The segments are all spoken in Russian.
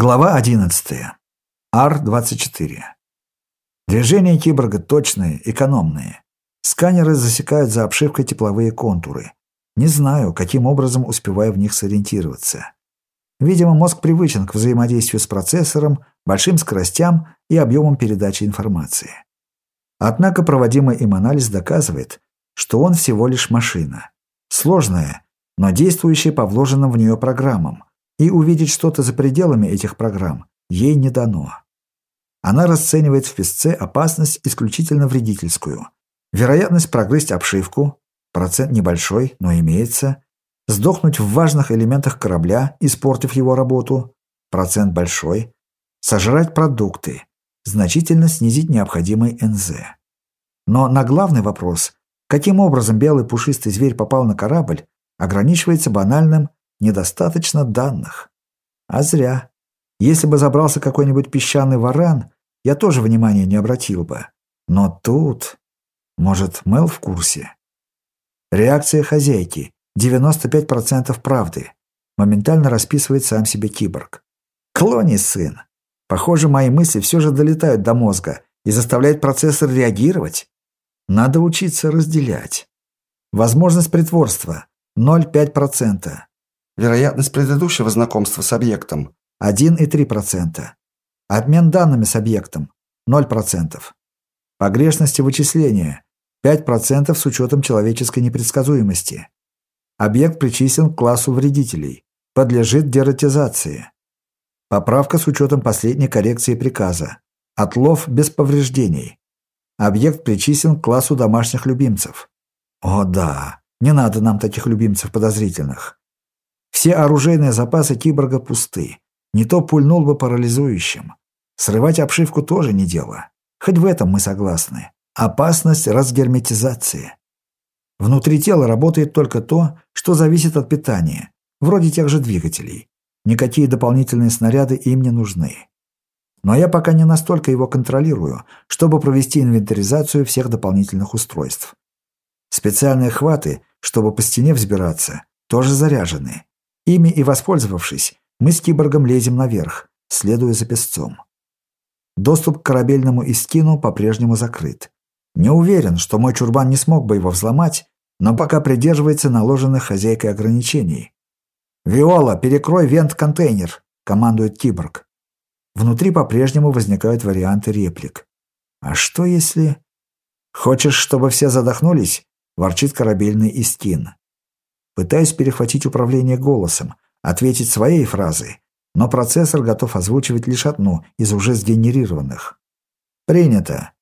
Глава 11. Ар-24. Движения киборга точные, экономные. Сканеры засекают за обшивкой тепловые контуры. Не знаю, каким образом успеваю в них сориентироваться. Видимо, мозг привычен к взаимодействию с процессором, большим скоростям и объемам передачи информации. Однако проводимый им анализ доказывает, что он всего лишь машина. Сложная, но действующая по вложенным в нее программам, и увидеть что-то за пределами этих программ ей не дано. Она расценивает в песце опасность исключительно вредительскую. Вероятность прогрызть обшивку, процент небольшой, но имеется, сдохнуть в важных элементах корабля, испортив его работу, процент большой, сожрать продукты, значительно снизить необходимый НЗ. Но на главный вопрос, каким образом белый пушистый зверь попал на корабль, ограничивается банальным «недостаточно данных». А зря. Если бы забрался какой-нибудь песчаный варан, я тоже внимания не обратил бы. Но тут... Может, Мел в курсе? Реакция хозяйки. 95% правды. Моментально расписывает сам себе киборг. Клони, сын. Похоже, мои мысли все же долетают до мозга и заставляют процессор реагировать. Надо учиться разделять. Возможность притворства 0,5%. Вероятность предыдущего знакомства с объектом 1,3%. Обмен данными с объектом 0%. Погрешности вычисления 5% с учетом человеческой непредсказуемости. Объект причислен к классу вредителей, подлежит дератизации. Поправка с учетом последней коррекции приказа. Отлов без повреждений. Объект причислен к классу домашних любимцев. О да, не надо нам таких любимцев подозрительных. Все оружейные запасы киборга пусты. Не то пульнул бы парализующим. Срывать обшивку тоже не дело. Хоть в этом мы согласны. Опасность разгерметизации. Внутри тела работает только то, что зависит от питания, вроде тех же двигателей. Никакие дополнительные снаряды им не нужны. Но я пока не настолько его контролирую, чтобы провести инвентаризацию всех дополнительных устройств. Специальные хваты, чтобы по стене взбираться, тоже заряжены. Ими и воспользовавшись, мы с киборгом лезем наверх, следуя за песцом. Доступ к корабельному искину по-прежнему закрыт. Не уверен, что мой чурбан не смог бы его взломать, но пока придерживается наложенных хозяйкой ограничений. «Виола, перекрой вент-контейнер», — командует киборг. Внутри по-прежнему возникают варианты реплик. «А что если...» «Хочешь, чтобы все задохнулись?» — ворчит корабельный Истин. Пытаюсь перехватить управление голосом, ответить своей фразой, но процессор готов озвучивать лишь одну из уже сгенерированных. «Принято.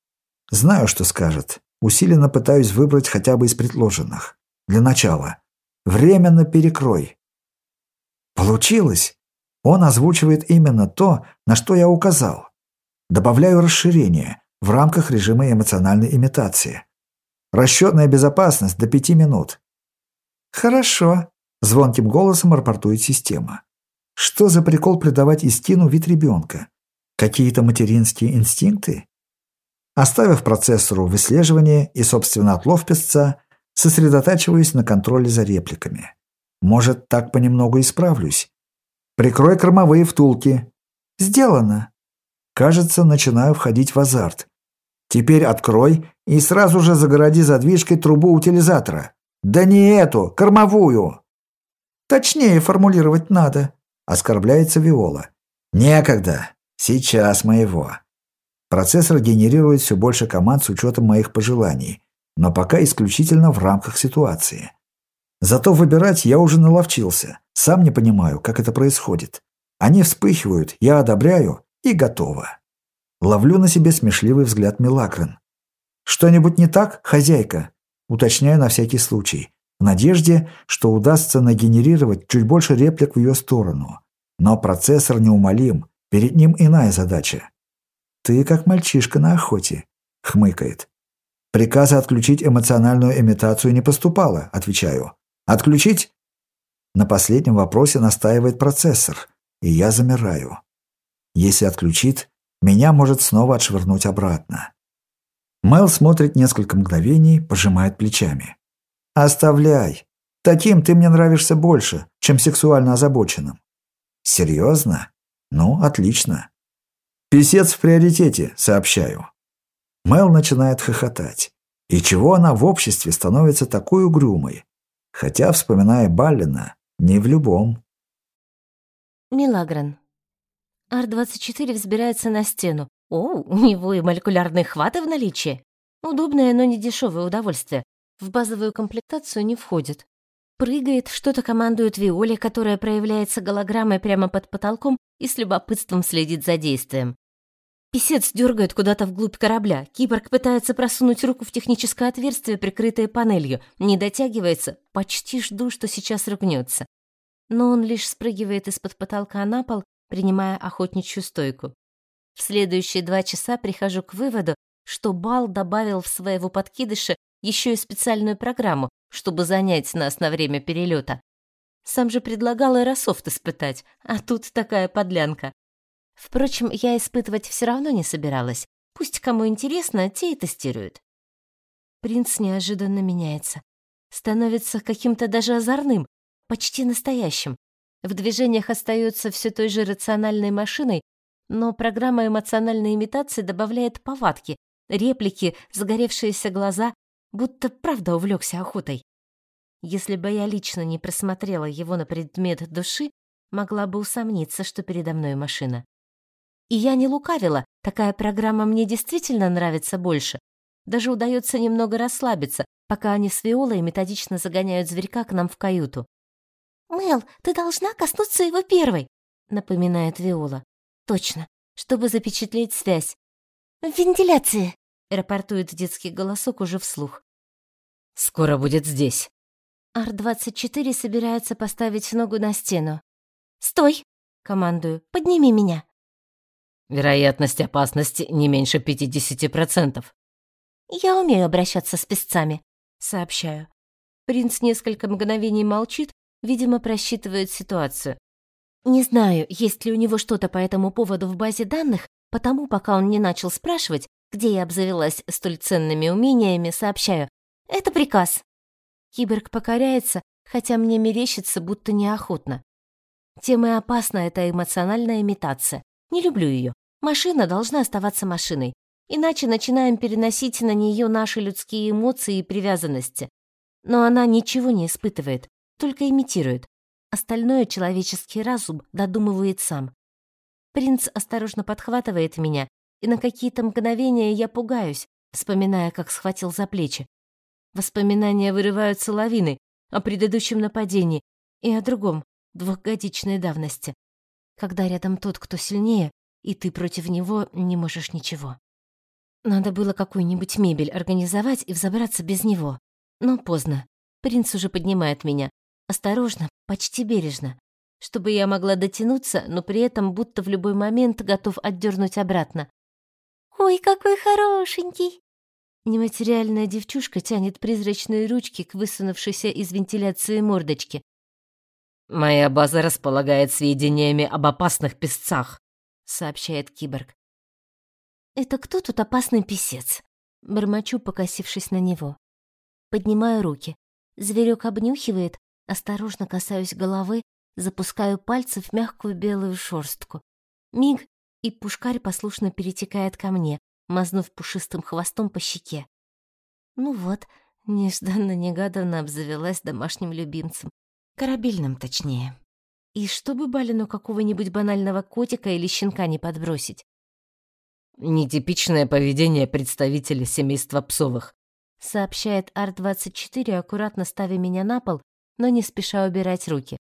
Знаю, что скажет. Усиленно пытаюсь выбрать хотя бы из предложенных. Для начала. Временно перекрой. Получилось. Он озвучивает именно то, на что я указал. Добавляю расширение в рамках режима эмоциональной имитации. Расчетная безопасность до пяти минут. Хорошо. Звонким голосом рапортует система. Что за прикол придавать Истину вид ребенка? Какие-то материнские инстинкты? Оставив процессору выслеживание и, собственно, отлов песца, сосредотачиваюсь на контроле за репликами. Может, так понемногу исправлюсь. Прикрой кормовые втулки. Сделано. Кажется, начинаю входить в азарт. Теперь открой и сразу же загороди задвижкой трубу утилизатора. Да не эту, кормовую. Точнее формулировать надо, оскорбляется Виола. Некогда. Сейчас моего. Процессор генерирует все больше команд с учетом моих пожеланий, но пока исключительно в рамках ситуации. Зато выбирать я уже наловчился. Сам не понимаю, как это происходит. Они вспыхивают, я одобряю и готово. Ловлю на себе смешливый взгляд Милакрен. «Что-нибудь не так, хозяйка?» Уточняю на всякий случай, в надежде, что удастся нагенерировать чуть больше реплик в ее сторону. Но процессор неумолим, перед ним иная задача. «Ты как мальчишка на охоте», — хмыкает. «Приказа отключить эмоциональную имитацию не поступало», — отвечаю. Отключить? На последнем вопросе настаивает процессор, и я замираю. Если отключит, меня может снова отшвырнуть обратно. Мэл смотрит несколько мгновений, пожимает плечами. «Оставляй. Таким ты мне нравишься больше, чем сексуально озабоченным». «Серьезно?» Ну, отлично. Песец в приоритете, сообщаю. Мел начинает хохотать. И чего она в обществе становится такой угрюмой? Хотя, вспоминая Баллина, не в любом. Милагран. Ар-24 взбирается на стену. О, у него и молекулярные хваты в наличии. Удобное, но не дешевое удовольствие. В базовую комплектацию не входит. Прыгает, что-то командует Виоле, которая проявляется голограммой прямо под потолком и с любопытством следит за действием. Песец дергает куда-то вглубь корабля. Киборг пытается просунуть руку в техническое отверстие, прикрытое панелью. Не дотягивается. Почти жду, что сейчас рыгнется. Но он лишь спрыгивает из-под потолка на пол, принимая охотничью стойку. В следующие два часа прихожу к выводу, что Бал добавил в своего подкидыша еще и специальную программу, чтобы занять нас на время перелета. Сам же предлагал аэрософт испытать, а тут такая подлянка. Впрочем, я испытывать все равно не собиралась. Пусть кому интересно, те и тестируют. Принц неожиданно меняется. Становится каким-то даже озорным, почти настоящим. В движениях остается все той же рациональной машиной, но программа эмоциональной имитации добавляет повадки, реплики, загоревшиеся глаза, будто правда увлекся охотой. Если бы я лично не просмотрела его на предмет души, могла бы усомниться, что передо мной машина. И я не лукавила, такая программа мне действительно нравится больше. Даже удается немного расслабиться, пока они с Виолой методично загоняют зверька к нам в каюту. «Мэл, ты должна коснуться его первой», — напоминает Виола. «Точно, чтобы запечатлеть связь». «В вентиляции», — рапортует детский голосок уже вслух. «Скоро будет здесь». Ар-24 собирается поставить ногу на стену. «Стой!» — командую. «Подними меня». Вероятность опасности не меньше 50%. Я умею обращаться с песцами, сообщаю. Принц несколько мгновений молчит, видимо, просчитывает ситуацию. Не знаю, есть ли у него что-то по этому поводу в базе данных, потому пока он не начал спрашивать, где я обзавелась столь ценными умениями, сообщаю. Это приказ. Киберг покоряется, хотя мне мерещится, будто неохотно. Тем и опасна эта эмоциональная имитация. Не люблю ее. Машина должна оставаться машиной, иначе начинаем переносить на нее наши людские эмоции и привязанности. Но она ничего не испытывает, только имитирует. Остальное человеческий разум додумывает сам. Принц осторожно подхватывает меня, и на какие-то мгновения я пугаюсь, вспоминая, как схватил за плечи. Воспоминания вырываются лавины о предыдущем нападении и о другом, двухгодичной давности когда рядом тот, кто сильнее, и ты против него не можешь ничего. Надо было какую-нибудь мебель организовать и взобраться без него. Но поздно. Принц уже поднимает меня. Осторожно, почти бережно. Чтобы я могла дотянуться, но при этом будто в любой момент готов отдернуть обратно. «Ой, какой хорошенький!» Нематериальная девчушка тянет призрачные ручки к высунувшейся из вентиляции мордочке. «Моя база располагает сведениями об опасных песцах», — сообщает киборг. «Это кто тут опасный писец?» Бормочу, покосившись на него. Поднимаю руки. Зверек обнюхивает, осторожно касаюсь головы, запускаю пальцы в мягкую белую шорстку. Миг, и пушкарь послушно перетекает ко мне, мазнув пушистым хвостом по щеке. Ну вот, нежданно-негаданно обзавелась домашним любимцем. Корабельным, точнее. И чтобы Балину какого-нибудь банального котика или щенка не подбросить. «Нетипичное поведение представителя семейства псовых», сообщает Ар-24, аккуратно ставя меня на пол, но не спеша убирать руки.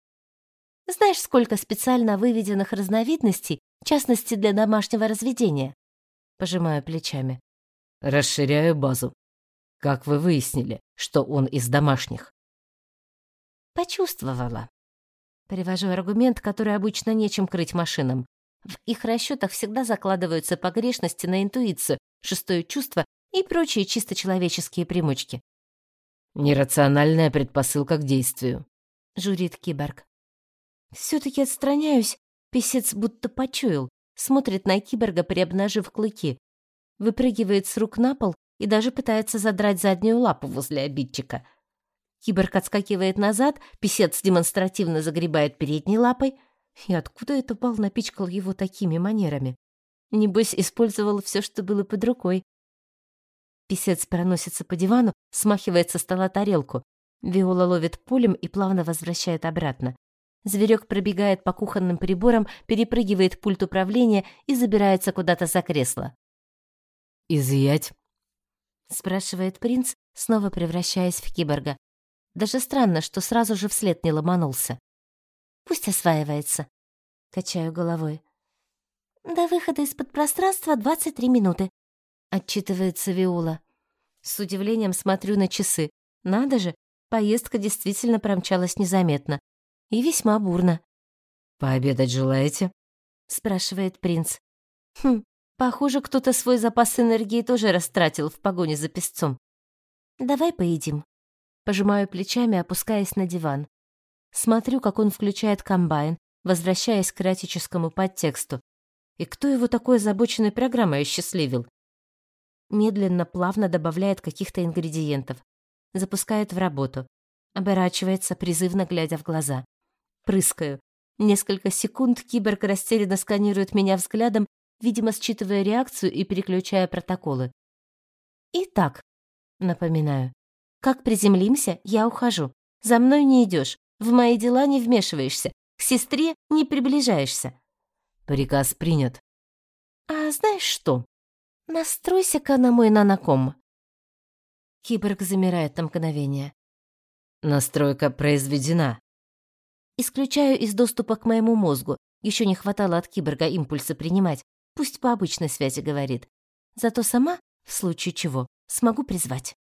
«Знаешь, сколько специально выведенных разновидностей, в частности для домашнего разведения?» Пожимаю плечами. «Расширяю базу. Как вы выяснили, что он из домашних?» Почувствовала. Привожу аргумент, который обычно нечем крыть машинам. В их расчетах всегда закладываются погрешности на интуицию, шестое чувство и прочие чисто человеческие примочки. «Нерациональная предпосылка к действию», — журит киборг. «Все-таки отстраняюсь, писец будто почуял, смотрит на киборга, приобнажив клыки, выпрыгивает с рук на пол и даже пытается задрать заднюю лапу возле обидчика — Киборг отскакивает назад, писец демонстративно загребает передней лапой. И откуда это Бал напичкал его такими манерами? Небось, использовал все, что было под рукой. Писец проносится по дивану, смахивает со стола тарелку. Виола ловит пулем и плавно возвращает обратно. Зверек пробегает по кухонным приборам, перепрыгивает пульт управления и забирается куда-то за кресло. «Изъять?» — спрашивает принц, снова превращаясь в киборга. Даже странно, что сразу же вслед не ломанулся. Пусть осваивается. Качаю головой. До выхода из-под пространства 23 минуты. Отчитывается Виола. С удивлением смотрю на часы. Надо же, поездка действительно промчалась незаметно. И весьма бурно. «Пообедать желаете?» спрашивает принц. Хм, похоже, кто-то свой запас энергии тоже растратил в погоне за песцом. Давай поедим. Пожимаю плечами, опускаясь на диван. Смотрю, как он включает комбайн, возвращаясь к эротическому подтексту. И кто его такой озабоченной программой осчастливил? Медленно, плавно добавляет каких-то ингредиентов. Запускает в работу. Оборачивается, призывно глядя в глаза. Прыскаю. Несколько секунд киборг растерянно сканирует меня взглядом, видимо, считывая реакцию и переключая протоколы. Итак, напоминаю, как приземлимся, я ухожу. За мной не идешь, в мои дела не вмешиваешься, к сестре не приближаешься. Приказ принят. А знаешь что? Настройся-ка на мой наноком. Киборг замирает на мгновение. Настройка произведена. Исключаю из доступа к моему мозгу. Еще не хватало от киборга импульсы принимать. Пусть по обычной связи говорит. Зато сама, в случае чего, смогу призвать.